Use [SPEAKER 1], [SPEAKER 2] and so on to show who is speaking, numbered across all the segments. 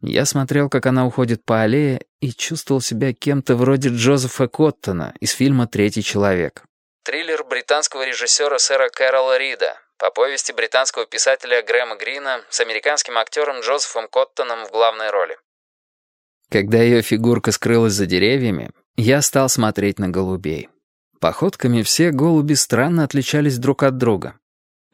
[SPEAKER 1] Я смотрел, как она уходит по аллее, и чувствовал себя кем-то вроде Джозефа Коттона из фильма «Третий человек».
[SPEAKER 2] Триллер британского режиссера сэра Кэрола Рида по повести британского писателя Грэма Грина с американским актером Джозефом Коттоном в главной роли.
[SPEAKER 1] Когда ее фигурка скрылась за деревьями, я стал смотреть на голубей. Походками все голуби странно отличались друг от друга.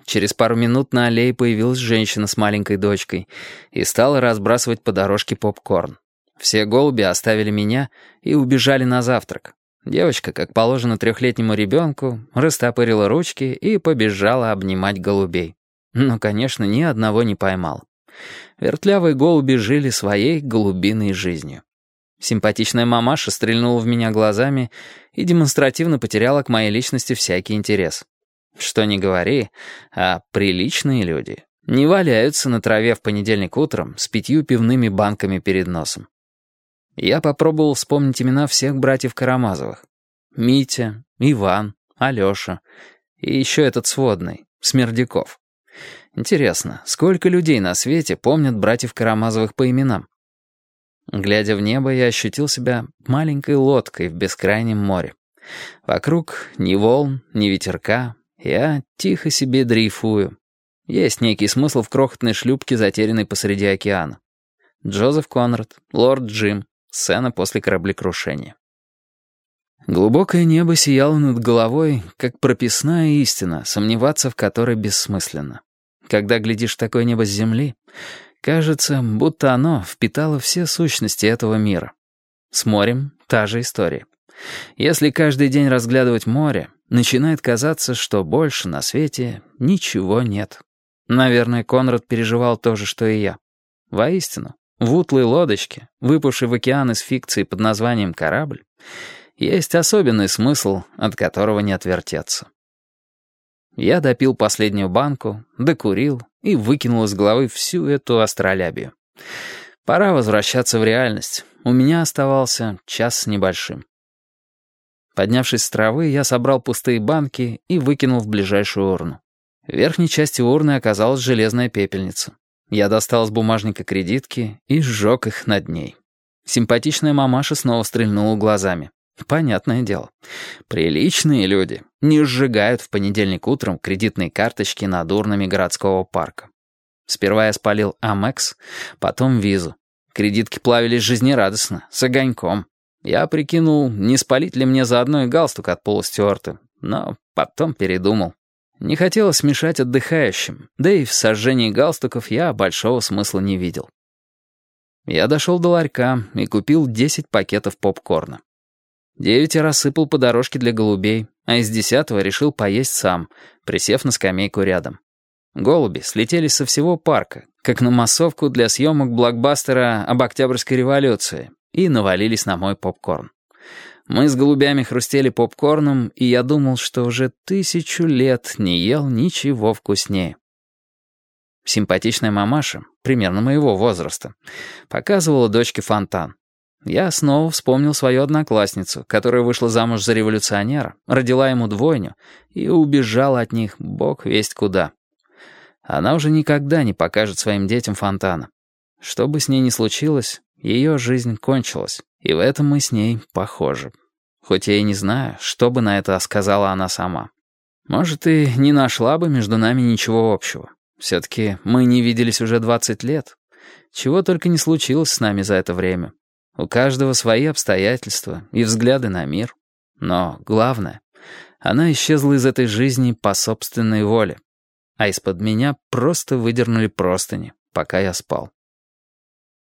[SPEAKER 1] Через пару минут на аллее появилась женщина с маленькой дочкой и стала разбрасывать по дорожке попкорн. Все голуби оставили меня и убежали на завтрак. Девочка, как положено трехлетнему ребенку, растопырила ручки и побежала обнимать голубей. Но, конечно, ни одного не поймал. Вертлявые голуби жили своей голубиной жизнью. Симпатичная мамаша стрельнула в меня глазами и демонстративно потеряла к моей личности всякий интерес. Что ни говори, а приличные люди не валяются на траве в понедельник утром с пятью пивными банками перед носом. Я попробовал вспомнить имена всех братьев Карамазовых. Митя, Иван, Алёша и еще этот сводный, Смердяков. Интересно, сколько людей на свете помнят братьев Карамазовых по именам? Глядя в небо, я ощутил себя маленькой лодкой в бескрайнем море. Вокруг ни волн, ни ветерка, я тихо себе дрейфую. Есть некий смысл в крохотной шлюпке, затерянной посреди океана. Джозеф Конрад, лорд Джим, сцена после кораблекрушения. Глубокое небо сияло над головой, как прописная истина, сомневаться в которой бессмысленно. Когда глядишь такое небо с земли, кажется, будто оно впитало все сущности этого мира. С морем та же история. Если каждый день разглядывать море, начинает казаться, что больше на свете ничего нет. Наверное, Конрад переживал то же, что и я. Воистину, в утлой лодочке, выпавшей в океан из фикции под названием «корабль», есть особенный смысл, от которого не отвертеться. Я допил последнюю банку, докурил и выкинул из головы всю эту астролябию. Пора возвращаться в реальность. У меня оставался час с небольшим. Поднявшись с травы, я собрал пустые банки и выкинул в ближайшую урну. В верхней части урны оказалась железная пепельница. Я достал из бумажника кредитки и сжег их над ней. Симпатичная мамаша снова стрельнула глазами. Понятное дело. Приличные люди не сжигают в понедельник утром кредитные карточки над урнами городского парка. Сперва я спалил Амекс, потом Визу. Кредитки плавились жизнерадостно, с огоньком. Я прикинул, не спалить ли мне заодно и галстук от Пола Стюарта, но потом передумал. Не хотелось мешать отдыхающим, да и в сожжении галстуков я большого смысла не видел. Я дошел до ларька и купил 10 пакетов попкорна. Девять я рассыпал по дорожке для голубей, а из десятого решил поесть сам, присев на скамейку рядом. Голуби слетелись со всего парка, как на массовку для съемок блокбастера об Октябрьской революции, и навалились на мой попкорн. Мы с голубями хрустели попкорном, и я думал, что уже тысячу лет не ел ничего вкуснее. Симпатичная мамаша, примерно моего возраста, показывала дочке фонтан. Я снова вспомнил свою одноклассницу, которая вышла замуж за революционера, родила ему двойню и убежала от них бог весть куда. Она уже никогда не покажет своим детям фонтана. Что бы с ней ни случилось, ее жизнь кончилась, и в этом мы с ней похожи. Хоть я и не знаю, что бы на это сказала она сама. Может, и не нашла бы между нами ничего общего. Все-таки мы не виделись уже 20 лет. Чего только не случилось с нами за это время. У каждого свои обстоятельства и взгляды на мир. Но главное, она исчезла из этой жизни по собственной воле. А из-под меня просто выдернули простыни, пока я спал.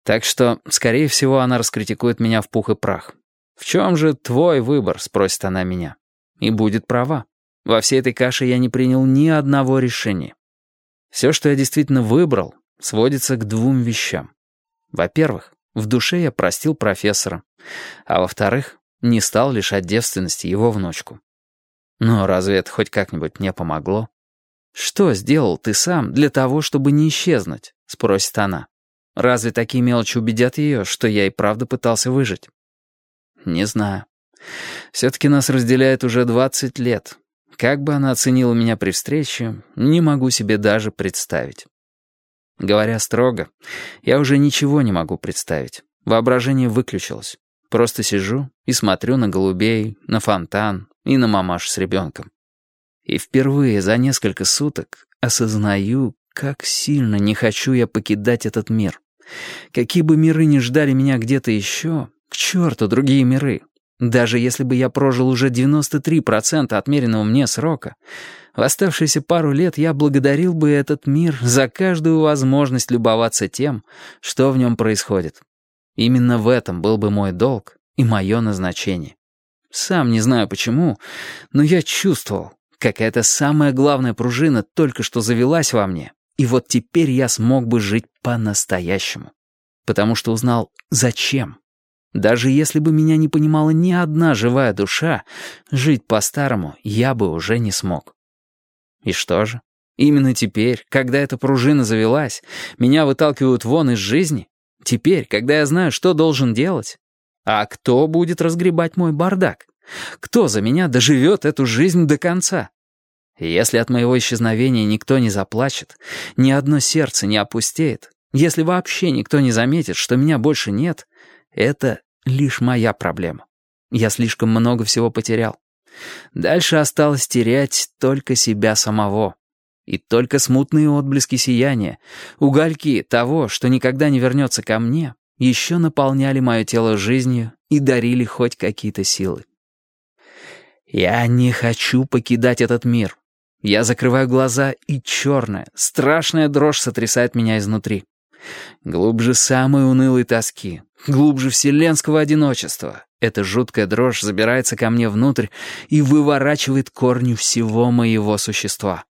[SPEAKER 1] Так что, скорее всего, она раскритикует меня в пух и прах. «В чем же твой выбор?» — спросит она меня. И будет права. Во всей этой каше я не принял ни одного решения. Все, что я действительно выбрал, сводится к двум вещам. Во-первых, в душе я простил профессора. А во-вторых, не стал лишать девственности его внучку. Но разве это хоть как-нибудь мне помогло? «Что сделал ты сам для того, чтобы не исчезнуть?» — спросит она. Разве такие мелочи убедят ее, что я и правда пытался выжить? Не знаю. Все-таки нас разделяет уже 20 лет. Как бы она оценила меня при встрече, не могу себе даже представить. Говоря строго, я уже ничего не могу представить. Воображение выключилось. Просто сижу и смотрю на голубей, на фонтан и на мамаш с ребенком. И впервые за несколько суток осознаю, как сильно не хочу я покидать этот мир. Какие бы миры ни ждали меня где-то еще, к черту другие миры. Даже если бы я прожил уже 93% отмеренного мне срока, в оставшиеся пару лет я благодарил бы этот мир за каждую возможность любоваться тем, что в нем происходит. Именно в этом был бы мой долг и мое назначение. Сам не знаю почему, но я чувствовал, какая-то самая главная пружина только что завелась во мне, и вот теперь я смог бы жить по-настоящему. Потому что узнал, зачем. Даже если бы меня не понимала ни одна живая душа, жить по-старому я бы уже не смог. И что же? Именно теперь, когда эта пружина завелась, меня выталкивают вон из жизни? Теперь, когда я знаю, что должен делать? А кто будет разгребать мой бардак? Кто за меня доживет эту жизнь до конца? Если от моего исчезновения никто не заплачет, ни одно сердце не опустеет, если вообще никто не заметит, что меня больше нет, это лишь моя проблема. Я слишком много всего потерял. Дальше осталось терять только себя самого. И только смутные отблески сияния, угольки того, что никогда не вернется ко мне, еще наполняли мое тело жизнью и дарили хоть какие-то силы. Я не хочу покидать этот мир. Я закрываю глаза, и черная, страшная дрожь сотрясает меня изнутри. Глубже самой унылой тоски, глубже вселенского одиночества. Эта жуткая дрожь забирается ко мне внутрь и выворачивает корни всего моего существа.